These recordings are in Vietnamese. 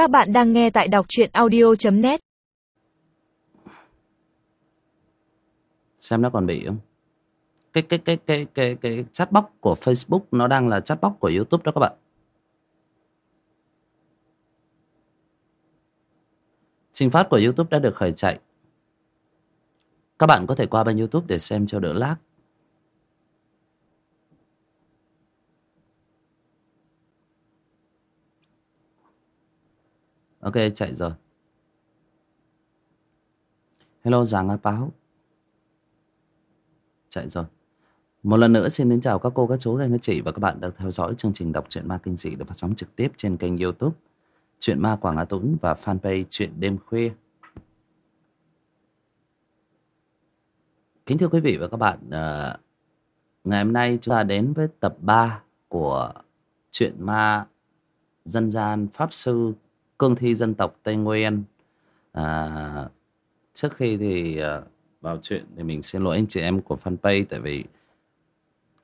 Các bạn đang nghe tại đọc truyện audio.net Xem nó còn bị không? Cái cái cái cái cái cái chatbox của Facebook nó đang là chatbox của YouTube đó các bạn. Trình phát của YouTube đã được khởi chạy. Các bạn có thể qua bên YouTube để xem cho đỡ lag. Ok chạy rồi. Hello Giàng A Báo Chạy rồi. Một lần nữa xin đến chào các cô, các chú, các anh, các chị Và các bạn đang theo dõi chương trình đọc truyện ma kinh dị Được phát sóng trực tiếp trên kênh youtube Chuyện ma Quảng Á Tũng Và fanpage Chuyện đêm khuya. Kính thưa quý vị và các bạn à, Ngày hôm nay chúng ta đến với tập 3 Của Chuyện ma Dân gian Pháp Sư cương thi dân tộc Tây Nguyên. À, trước khi thì à, vào chuyện thì mình xin lỗi anh chị em của fanpage tại vì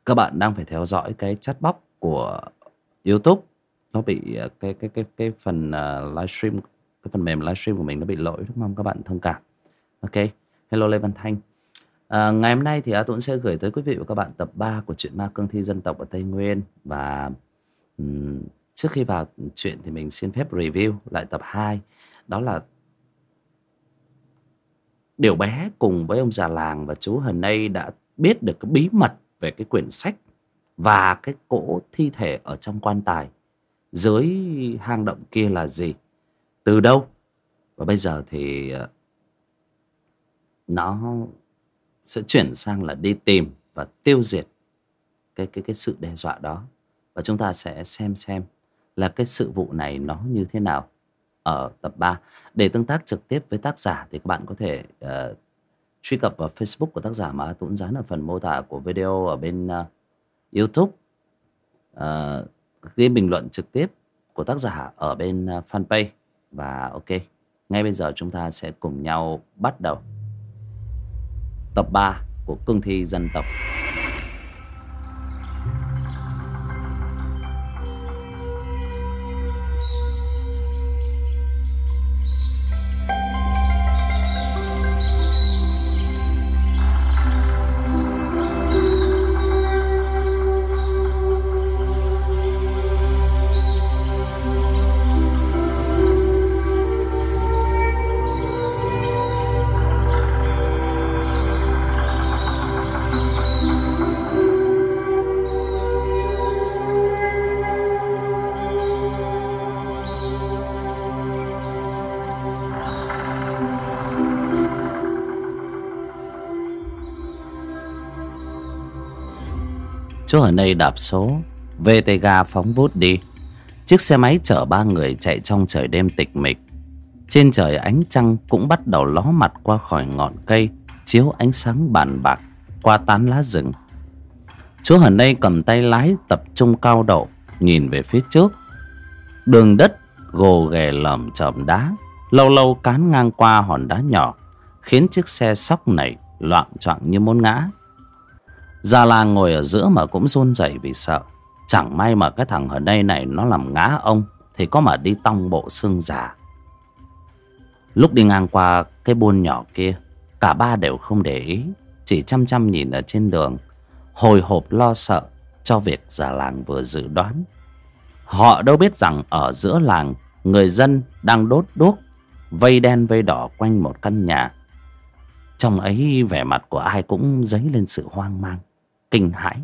các bạn đang phải theo dõi cái chat box của YouTube. Nó bị à, cái cái cái cái phần uh, livestream cái phần mềm livestream của mình nó bị lỗi rất mong các bạn thông cảm. Ok hello Lê Văn Thanh. À, ngày hôm nay thì A Tuấn sẽ gửi tới quý vị và các bạn tập 3 của chuyện ma cương thi dân tộc ở Tây Nguyên và um, trước khi vào chuyện thì mình xin phép review lại tập 2 đó là điều bé cùng với ông già làng và chú Hần nay đã biết được cái bí mật về cái quyển sách và cái cỗ thi thể ở trong quan tài. Dưới hang động kia là gì? Từ đâu? Và bây giờ thì ờ, nó sẽ chuyển sang là đi tìm và tiêu diệt cái cái cái sự đe dọa đó. Và chúng ta sẽ xem xem là cái sự vụ này nó như thế nào ở tập 3. Để tương tác trực tiếp với tác giả thì các bạn có thể uh, truy cập vào Facebook của tác giả mà Tuấn dán ở phần mô tả của video ở bên uh, YouTube. Uh, ghi bình luận trực tiếp của tác giả ở bên uh, fanpage và ok. Ngay bây giờ chúng ta sẽ cùng nhau bắt đầu tập 3 của cương thi dân tộc. Chú ở đây đạp số. VTG phóng vút đi. Chiếc xe máy chở ba người chạy trong trời đêm tịch mịch. Trên trời ánh trăng cũng bắt đầu ló mặt qua khỏi ngọn cây, Chiếu ánh sáng bàn bạc qua tán lá rừng. Chú ở đây cầm tay lái tập trung cao độ, Nhìn về phía trước. Đường đất gồ ghề lởm chởm đá, Lâu lâu cán ngang qua hòn đá nhỏ, Khiến chiếc xe sóc này loạn choạng như muốn ngã gia làng ngồi ở giữa mà cũng run rẩy vì sợ. Chẳng may mà cái thằng ở đây này nó làm ngã ông, Thì có mà đi tong bộ xương già. Lúc đi ngang qua cái buôn nhỏ kia, Cả ba đều không để ý, Chỉ chăm chăm nhìn ở trên đường, Hồi hộp lo sợ cho việc già làng vừa dự đoán. Họ đâu biết rằng ở giữa làng, Người dân đang đốt đuốc, Vây đen vây đỏ quanh một căn nhà. Trong ấy vẻ mặt của ai cũng dấy lên sự hoang mang kinh hãi.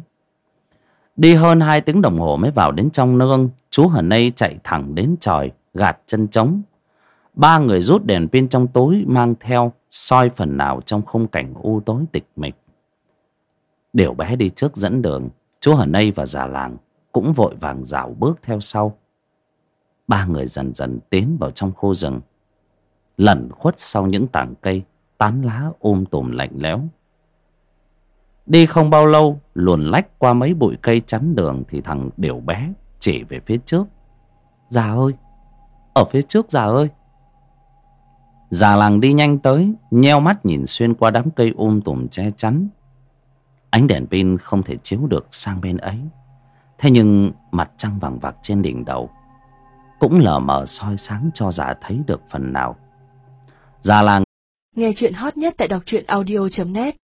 Đi hơn hai tiếng đồng hồ mới vào đến trong nương, chú hờ nây chạy thẳng đến tròi gạt chân trống. Ba người rút đèn pin trong tối mang theo, soi phần nào trong khung cảnh u tối tịch mịch. Điều bé đi trước dẫn đường, chú hờ nây và già làng cũng vội vàng dạo bước theo sau. Ba người dần dần tiến vào trong khu rừng. Lẩn khuất sau những tảng cây, tán lá ôm tùm lạnh lẽo. Đi không bao lâu, Luồn lách qua mấy bụi cây chắn đường Thì thằng điểu bé chỉ về phía trước. Già ơi, Ở phía trước già ơi. Già làng đi nhanh tới, Nheo mắt nhìn xuyên qua đám cây um tùm che chắn. Ánh đèn pin không thể chiếu được sang bên ấy. Thế nhưng mặt trăng vàng vạc trên đỉnh đầu cũng lờ mờ soi sáng cho già thấy được phần nào. Già làng nghe chuyện hot nhất tại đọc truyện audio.net